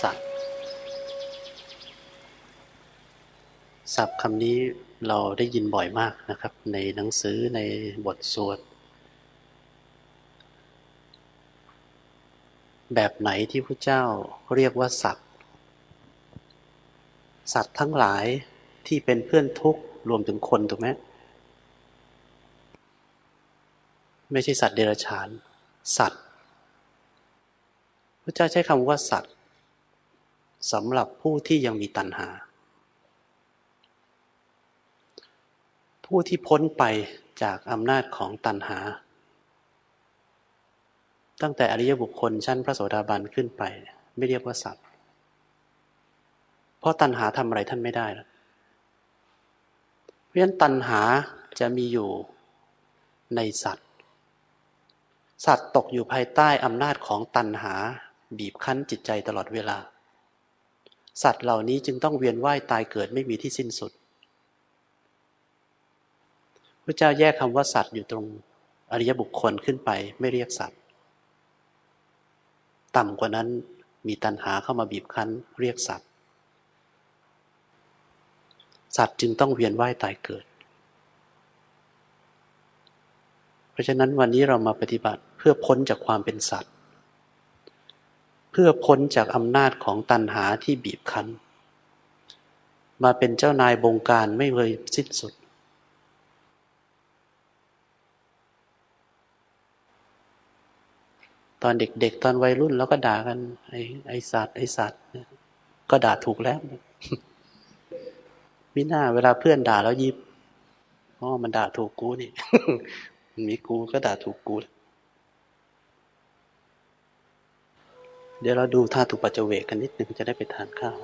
สัตว์ศัพท์คำนี้เราได้ยินบ่อยมากนะครับ ในหนังสือในบทสวด แบบไหนที่พระเจ้าเรียกว่าสัตว์ สัตว์ทั้งหลายที่เป็นเพื่อนทุกข์รวมถึงคนถูกไหมไม่ใช่สัตว์เดรัจฉาน สัตว์พระเจ้าใช้คำว่าสัตว์ สำหรับผู้ที่ยังมีตัณหา ผู้ที่พ้นไปจากอำนาจของตัณหา ตั้งแต่อริยบุคคลชั้นพระโสดาบันขึ้นไป ไม่เรียกว่าสัตว์เพราะตัณหาทำอะไรท่านไม่ได้แล้วเพราะฉะนั้นตัณหาจะมีอยู่ในสัตว์ สัตว์ตกอยู่ภายใต้อำนาจของตัณหา บีบคั้นจิตใจตลอดเวลา สัตว์เหล่านี้จึงต้องเวียนว่ายตายเกิดไม่มีที่สิ้นสุดพระเจ้าแยกคำว่าสัตว์อยู่ตรงอริยบุคคลขึ้นไปไม่เรียกสัตว์ ต่ำกว่านั้นมีตัณหาเข้ามาบีบคั้นเรียกสัตว์ สัตว์จึงต้องเวียนว่ายตายเกิด เพราะฉะนั้นวันนี้เรามาปฏิบัติเพื่อพ้นจากความเป็นสัตว์ พื่อพ้นจากอำนาจของตันหาที่บีบคั้น มาเป็นเจ้านายบงการไม่เคยสิ้นสุด ตอนเด็กๆ ตอนวัยรุ่นแล้วก็ด่ากัน ไอ้ไอสัตว์ไอสัตว์ก็ด่าถูกแล้วมิน่าเวลาเพื่อนด่าแล้วยิบอ๋อมันด่าถูกกูนี่ มีกูก็ด่าถูกกูเดี๋ยวเราดูท่าตุปัจเจเวกกันนิดหนึ่งจะได้ไปทานข้าว